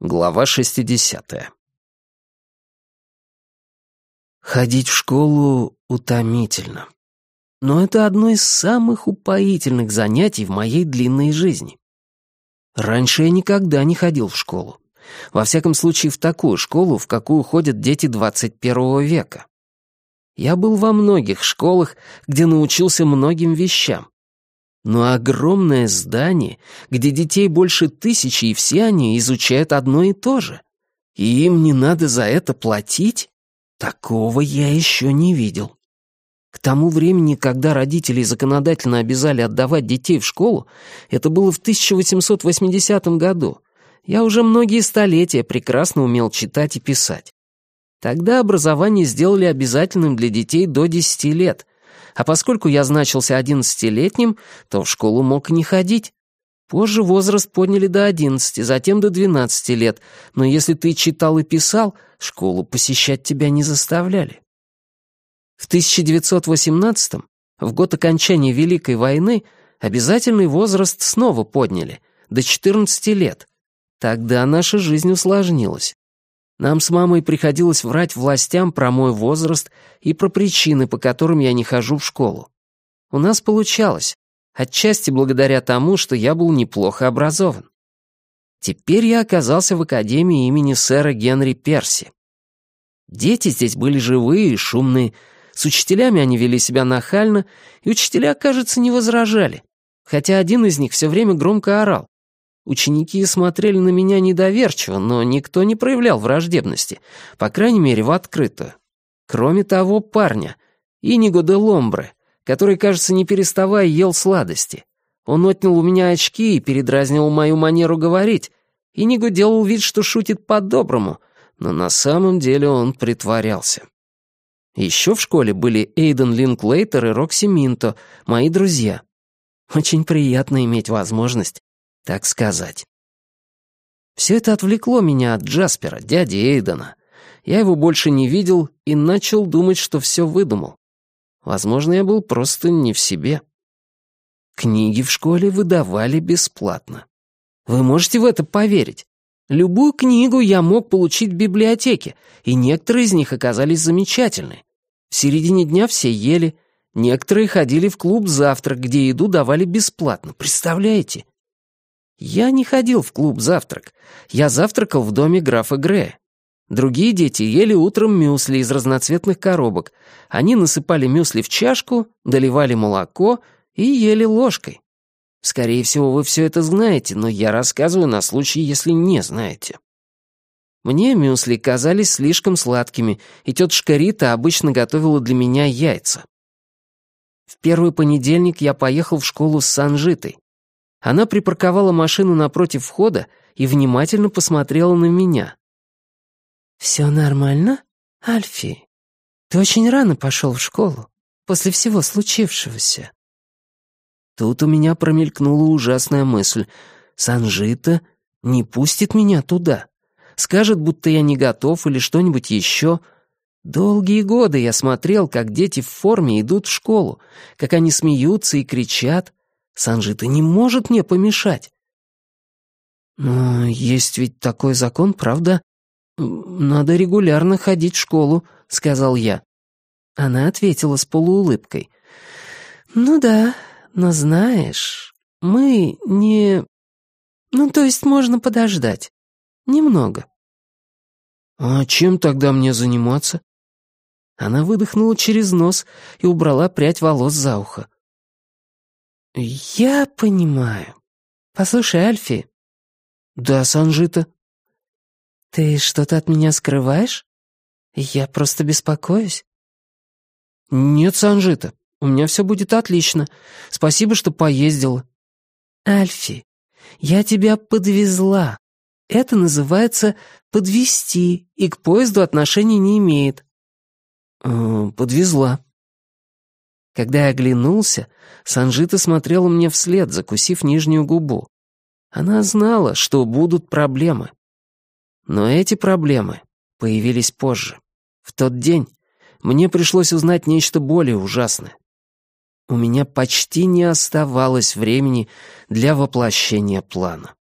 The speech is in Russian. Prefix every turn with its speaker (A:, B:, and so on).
A: Глава 60. Ходить в школу утомительно. Но это одно из самых упоительных занятий в моей длинной жизни. Раньше я никогда не ходил в школу. Во всяком случае, в такую школу, в какую ходят дети 21 века. Я был во многих школах, где научился многим вещам, но огромное здание, где детей больше тысячи, и все они изучают одно и то же. И им не надо за это платить? Такого я еще не видел. К тому времени, когда родители законодательно обязали отдавать детей в школу, это было в 1880 году, я уже многие столетия прекрасно умел читать и писать. Тогда образование сделали обязательным для детей до 10 лет, а поскольку я значился одиннадцатилетним, то в школу мог не ходить. Позже возраст подняли до одиннадцати, затем до двенадцати лет, но если ты читал и писал, школу посещать тебя не заставляли. В 1918-м, в год окончания Великой войны, обязательный возраст снова подняли, до 14 лет. Тогда наша жизнь усложнилась. Нам с мамой приходилось врать властям про мой возраст и про причины, по которым я не хожу в школу. У нас получалось, отчасти благодаря тому, что я был неплохо образован. Теперь я оказался в академии имени сэра Генри Перси. Дети здесь были живые и шумные, с учителями они вели себя нахально, и учителя, кажется, не возражали, хотя один из них все время громко орал. Ученики смотрели на меня недоверчиво, но никто не проявлял враждебности, по крайней мере, в открытую. Кроме того парня, Иниго де Ломбре, который, кажется, не переставая ел сладости. Он отнял у меня очки и передразнил мою манеру говорить. Иниго делал вид, что шутит по-доброму, но на самом деле он притворялся. Еще в школе были Эйден Линклейтер и Рокси Минто, мои друзья. Очень приятно иметь возможность так сказать. Все это отвлекло меня от Джаспера, дяди Эйдена. Я его больше не видел и начал думать, что все выдумал. Возможно, я был просто не в себе. Книги в школе выдавали бесплатно. Вы можете в это поверить? Любую книгу я мог получить в библиотеке, и некоторые из них оказались замечательны. В середине дня все ели, некоторые ходили в клуб завтрак, где еду давали бесплатно, представляете? Я не ходил в клуб завтрак. Я завтракал в доме графа Грея. Другие дети ели утром мюсли из разноцветных коробок. Они насыпали мюсли в чашку, доливали молоко и ели ложкой. Скорее всего, вы все это знаете, но я рассказываю на случай, если не знаете. Мне мюсли казались слишком сладкими, и тетушка Рита обычно готовила для меня яйца. В первый понедельник я поехал в школу с Санжитой. Она припарковала машину напротив входа и внимательно посмотрела на меня. «Все нормально, Альфи? Ты очень рано пошел в школу, после всего случившегося». Тут у меня промелькнула ужасная мысль. Санжита не пустит меня туда. Скажет, будто я не готов или что-нибудь еще. Долгие годы я смотрел, как дети в форме идут в школу, как они смеются и кричат, Санжита не может мне помешать. Но есть ведь такой закон, правда? Надо регулярно ходить в школу, сказал я. Она ответила с полуулыбкой. Ну да, но знаешь, мы не... Ну, то есть можно подождать. Немного. А чем тогда мне заниматься? Она выдохнула через нос и убрала прядь волос за ухо. «Я понимаю. Послушай, Альфи». «Да, Санжита». «Ты что-то от меня скрываешь? Я просто беспокоюсь». «Нет, Санжита, у меня все будет отлично. Спасибо, что поездила». «Альфи, я тебя подвезла. Это называется подвести и к поезду отношения не имеет». «Э, «Подвезла», когда я оглянулся, Санжита смотрела мне вслед, закусив нижнюю губу. Она знала, что будут проблемы. Но эти проблемы появились позже. В тот день мне пришлось узнать нечто более ужасное. У меня почти не оставалось времени для воплощения плана.